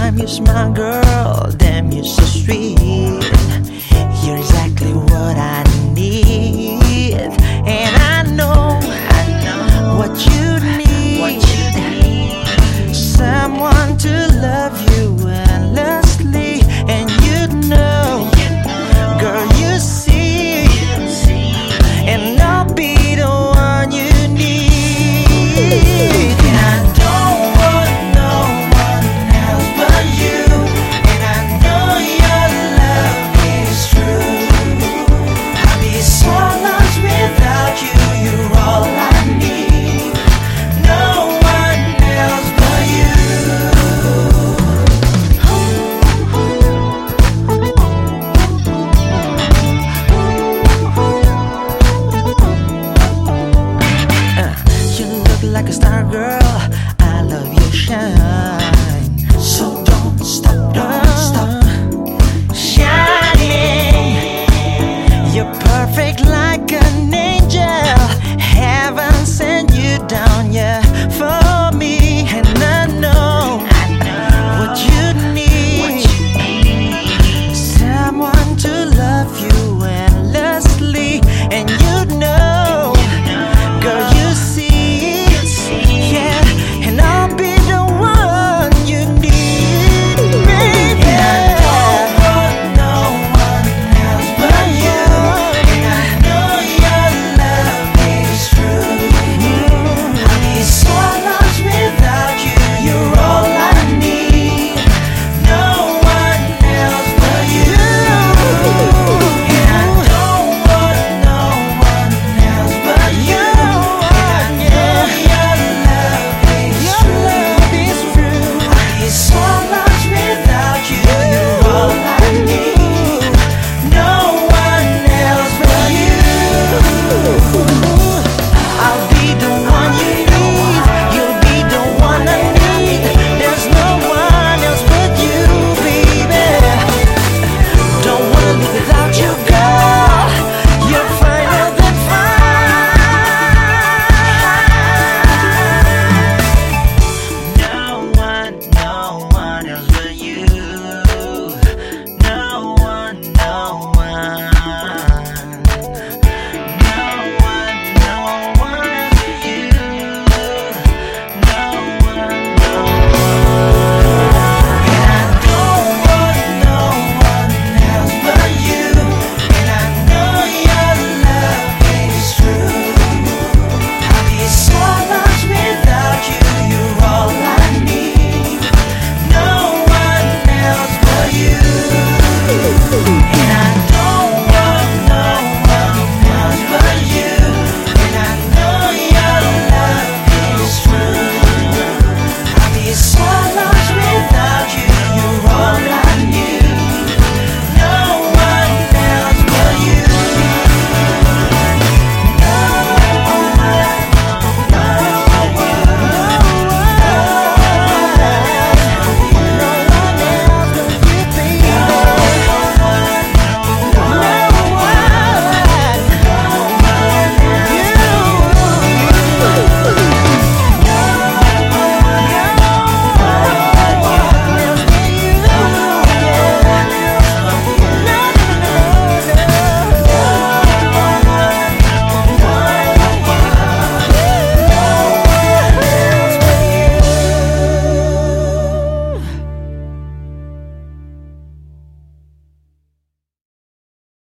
Damn, you're my girl. Damn, you're so sweet. You're exactly